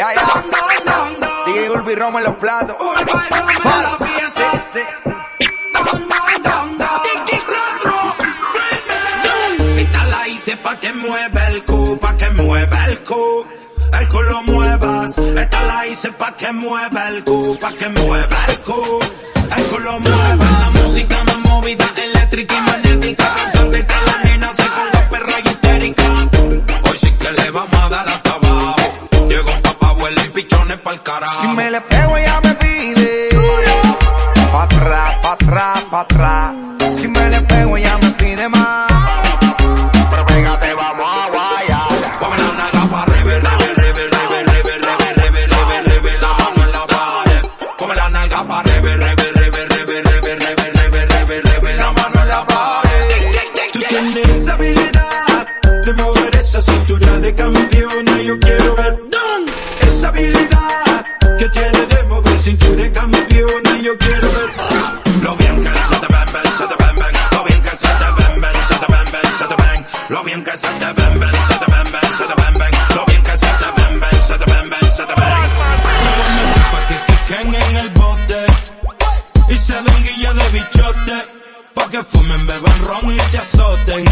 Ya, ya. DJ Urbi Roma en los platos. Para. Sí, sí. Esta la hice pa' que mueva el cu, pa' que mueva el cu. El cu lo muevas. Esta la hice pa' que mueva el cu, pa' que mueva el cu. El cu lo mueva. La música más movida, eléctrica y carajo. Si me le pego ella me pide. Pa' atrás, pa' atrás, pa' atrás. Si me le pego ella me pide más. Pero pégate, vamos a guayar. Ponme la nalga pa' arriba, rebe, rebe, rebe, rebe, rebe, rebe, rebe, rebe, la mano en la pared. Ponme la nalga pa' arriba, rebe, rebe, rebe, rebe, rebe, rebe, rebe, rebe, la mano en la pared. Tú tienes habilidad de mover esa cintura de campeona, yo quiero ver de campeona, yo quiero ver lo bien que se te ven, ven, se te ven, ven, lo bien que se te ven, ven, se te ven, ven, se te ven, lo bien que se te ven, ven, se te ven, ven, se te ven, ven, lo bien que se te ven, ven, se te ven, ven, se te ven. Pa' que quiquen en el bote y se den guilla de bichote, pa' que fumen, beban ron y se azoten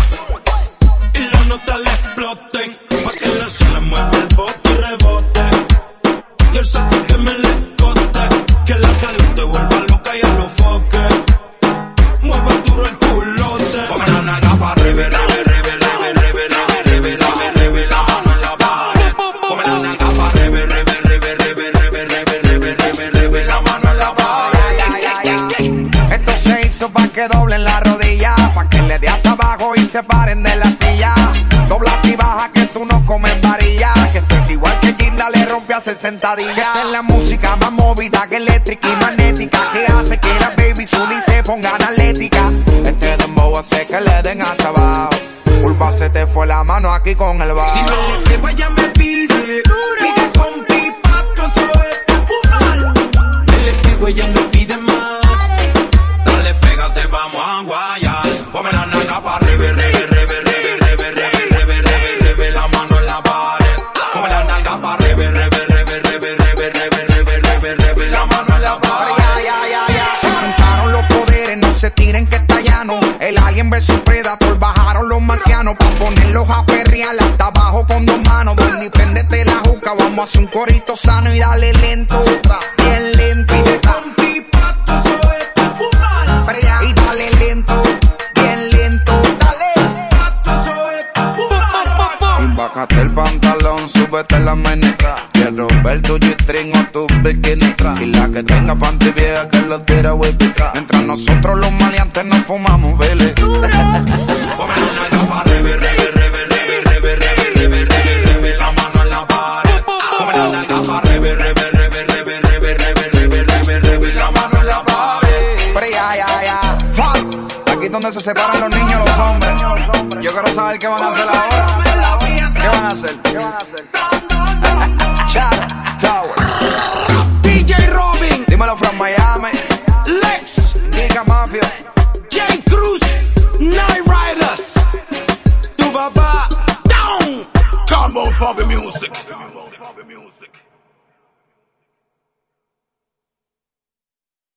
rebe, rebe, la mano en la pared. Esto se hizo pa' que doblen la rodilla, pa' que le dé hasta abajo y se paren de la silla. Dobla y baja que tú no comes varilla, que estoy igual que Ginda le rompe a 60 días. Es la música más movida que eléctrica y magnética, que hace que la baby Sudi se ponga analética. Este dembow hace que le den hasta abajo. Culpa se te fue la mano aquí con el bajo. Si le pego ella me Me le pego ella me pide más. Dale, pégate, vamos a guayar. Ponme la nalga pa' arriba, rebe, rebe, rebe, rebe, rebe, rebe, rebe, rebe, la mano en la pared. Ponme la nalga pa' arriba, rebe, rebe, rebe, rebe, rebe, rebe, rebe, rebe, la mano en la pared. Ya, ya, ya, ya. Se juntaron los poderes, no se tiren que está llano. El alien versus Predator, bajaron los marcianos pa' ponerlos a perrear hasta abajo con dos manos. Y prendete la juca, vamos a hacer un corito sano y dale lento, bien hasta la menestra. Quiero ver tu string o tu bikini. Y la que tenga panty vieja que lo tira whippy. Mientras nosotros los maleantes nos fumamos, vele. Aquí donde se separan los niños los hombres. Yo quiero saber qué van a hacer ahora. ¿Qué van a hacer? ¿Qué van a hacer? Towers. DJ Robin, Dímelo from Miami. Lex, Giga Mafia. J Cruz, Night Riders. Tu papá, down. Combo Fabi Music.